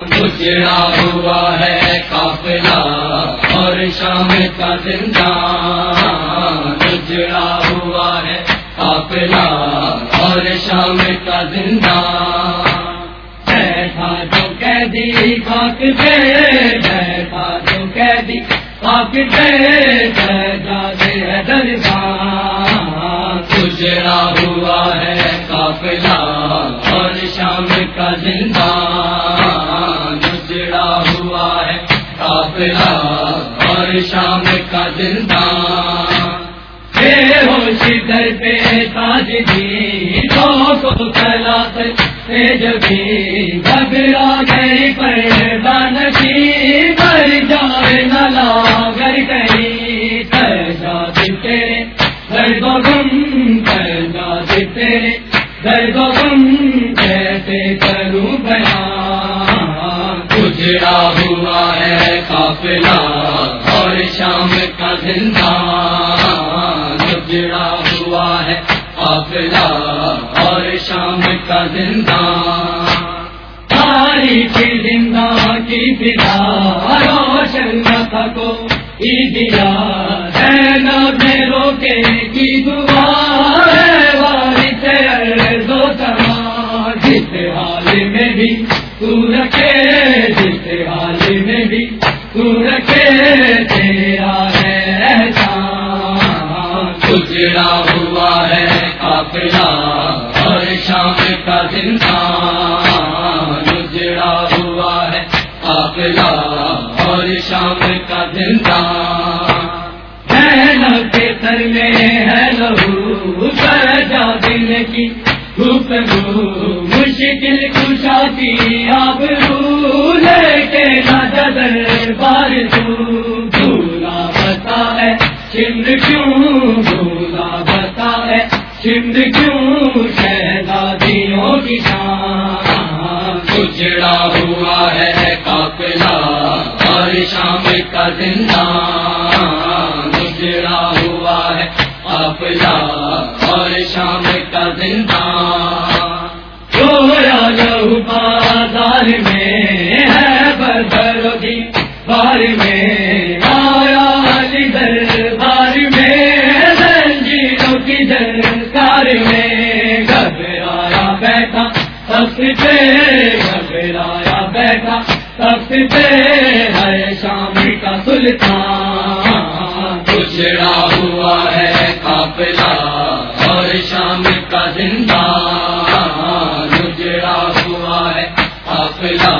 گجرا ہوا ہے کافلا اور شام کا زندہ گجرا ہوا ہے کافلا اور شام کا زندہ ایسا جو قیدی، خاک دے ایسا جو قیدی، خاک دے جاتے درگاہ گجرا ہوا ہے کافلا اور شام کا زندہ اور شام کا زندہ۔ بے ہوش در پہ تاج دی تو کو کلا جبھی گھبرا گئی پر دان کی پر جائے نلا گر گئی کر جا تیرے درد غم، کر جا تیرے درد غم، کیسے کروں بیان ہوا ہے قافلہ اور شام کا زندہ گجرا ہوا ہے قافلہ اور شام کا زندہ تاریخ زندہ کی پتا روشن کو دیا ہے روکے کی دعا گجرا ہوا ہے کافلا اور شام کا زندہ گجرا ہوا ہے۔ کافلا اور شام کا زندہ ہے۔ سر میں ہے لہو کر جا دل کی دھوپ مشکل کشاتی آپ لے کے نظر بار دھولا بتا ہے چند کیوں دھولا ہے چند کیوں شہزادیوں کی شان؟ گجرا ہوا ہے کافلا اور شام کا زندہ۔ گجرا ہوا ہے کافلا اور شام کا زندہ۔ چورا لہو بازار میں ہے بدروگی بار میں بیٹھا سب سے ہے شام کا سلطان۔ گجرا ہوا ہے قافلہ اور شام کا زندہ گجرا ہوا ہے قافلہ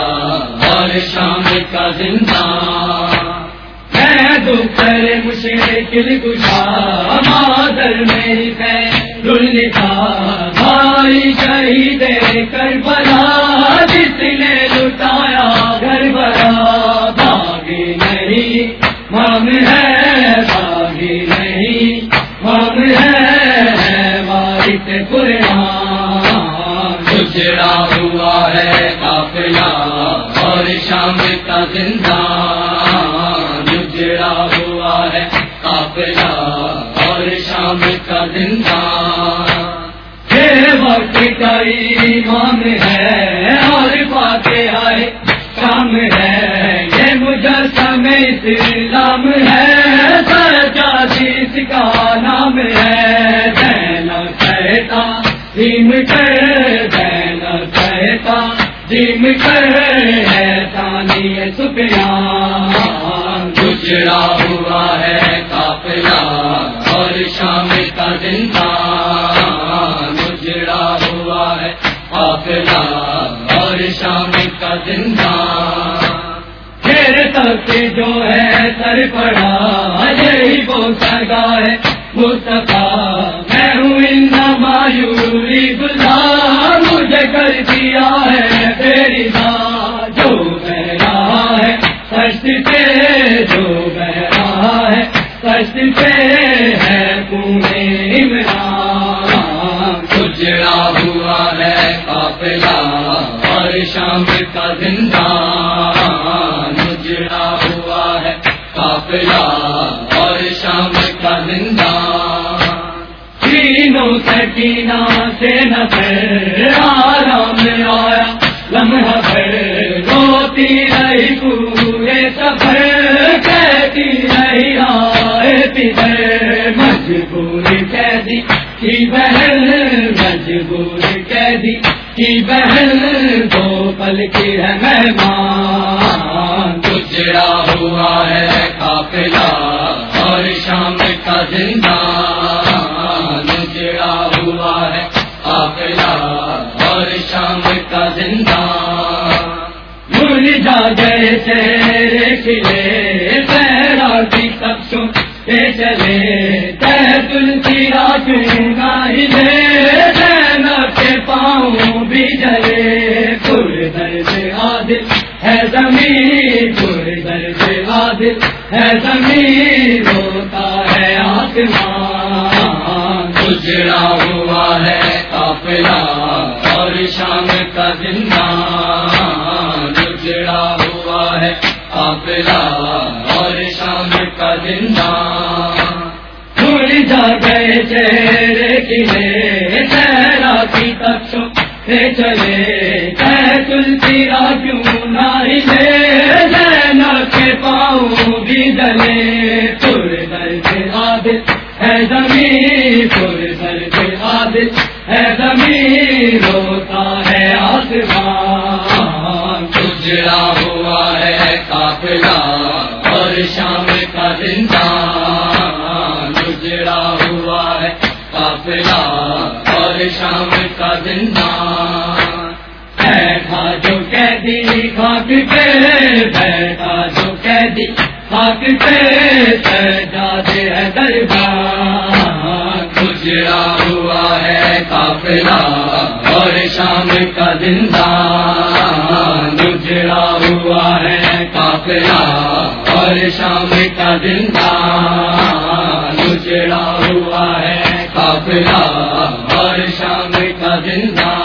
اور شام کا زندہ میں دوپہر مشکل گشا مادر میری ہے لکھا بھائی شہید کر بلا جس نے نہیں مام ہے باغی نہیں۔ مام ہے بارش قرآن۔ گجرا ہوا ہے کافلا اور شام کا زندہ۔ گجرا ہوا ہے کافلا اور شام کا زندہ۔ وقت کا ایمان ہے جیس کا نام ہے جینا کہتا جیم کر جینا کہتا جیم کر ہے تانی سفیان۔ گجرا ہوا ہے کافلا اور شام کا زندہ۔ گجرا ہوا ہے کافلا اور شام کا زندہ۔ پھر تک جو ہے سر پڑا یہی وہ سگا ہے۔ مصطفیٰ، میں ہوں ان مایوری بلا مجھے کر دیا ہے تیری بات جو بہ رہا ہے۔ سچ سے جو بہ رہا ہے سچ سے ہے پونے عمران۔ گجرا ہوا ہے قافلہ اور شام کا زندہ قافلہ اور شام کا زندہ۔ تینوں سکینہ سے نظر آرام آیا۔ لمحہ بھر روتی رہی، پورے سفر کہتی رہی۔ آئے پدھر مجبور قیدی کی بہن، مجبور قیدی کی بہن۔ دو پل کی ہے مہمان، گجرا ہوا ہے۔ قافلہ اور شام کا زندہ گجرا ہوا ہے قافلہ اور شام کا زندہ بھول جا گئے چہرے کھلے پیرا کی سب سو چلے۔ تلسی رات گائی کے پاؤں بھی جلے۔ پور درد عادل ہے زمین پور درد عادل ہے، زمین ہوتا ہے، آسمان گجرا ہوا ہے، قافلہ اور شام کا زندان گجرا ہوا ہے، قافلہ اور شام کا زندان بھول جا گئے چہرے کلے چہرا کی تک چلے۔ تلسی را کیوں نائی لے کے پاؤں بھی جلے پور درد عادل ہے زمین پور درد عادل ہے زمین ہوتا ہے آسمان گجرا ہوا ہے قافلہ اور شام کا زندان گجرا ہوا ہے قافلہ اور شام کا زندان بیٹھا جو کہہ قیدی خاک پہ بیٹھا جو قیدی خاک پہ سجادے ہے دربار۔ گجرا ہوا ہے قافلہ اور شام کا زندان گجرا ہوا ہے قافلہ اور شام کا زندان گجرا ہوا ہے قافلہ اور شام کا زندان